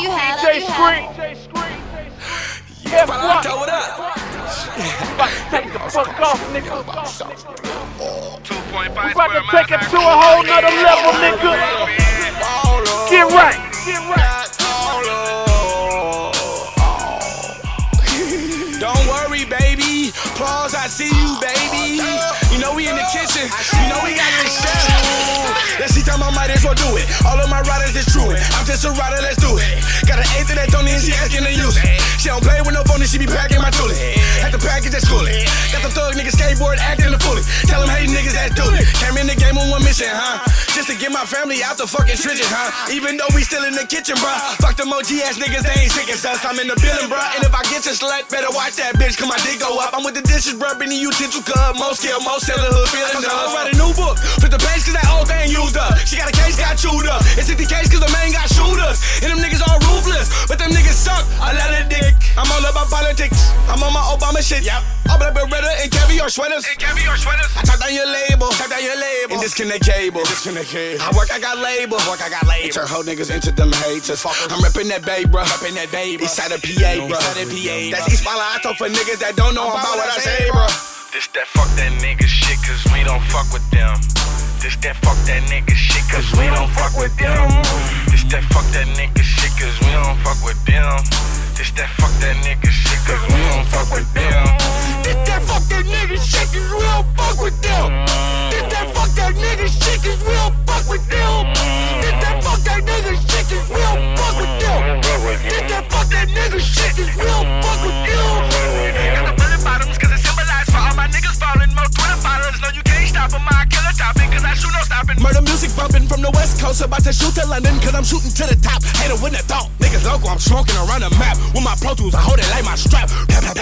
you have? DJ Screen. Yeah, F1. throw it up. About to take the fuck off, nigga. We about to take it to a whole nother level, nigga. Get right. Get right. Don't worry, baby. Applause, I see you, baby. You know we in the kitchen. You know we got this shit. Let's see time I might as well do it. All of my riders is true. I'm just a rider, let's do it. Got an eighth that don't even she asking to use it. She don't play with no phone, she be packing my toolie. Had the package at school. Got the thug niggas skateboard acting the fully. Tell them, hey niggas, that's do it. Came in the game on one mission, huh? Just to get my family out the fucking trenches, huh? Even though we still in the kitchen, bruh. Fuck them OG ass niggas, they ain't sick as us. I'm in the building, bruh. And if I get your slut, better watch that bitch, cause my dick go up. I'm with the dishes, bruh. Been the utensil club. Most skill, most sell the hood, feeling I'm on my Obama shit. Yep. All about Beretta and caviar sweaters. And caviar sweaters. I talk down your label, talk down your label. And disconnect cable, disconnect cable. I work, I got label, work, I got label. Turn hoe niggas into them haters. I'm reppin' that bay, bruh. Reppin' that bruh. Eastside of PA, bruh. Eastside of PA, That's East Palo Alto for niggas that don't know about what I say, bruh. This that fuck that nigga shit, cause we don't fuck with them. This that fuck that nigga shit, cause we don't fuck with them. This that fuck that nigga shit, cause we don't fuck with them. This that fuck that nigga nigga shit, cause we don't fuck with them. This that fuck that nigga shit, cause we don't fuck with them. This that fuck that nigga shit, cause we don't fuck with them. Got the bullet bottoms, cause it symbolized for all my niggas falling. More Twitter followers, no, you can't stop 'em. My killer topic, cause I shoot no stopping. Murder music bumping from the west coast, about to shoot to London, cause I'm shooting to the top. Hater wouldn't have thought. Niggas local, I'm smoking around the map. With my Pro Tools, I hold it like my strap. Blah, blah,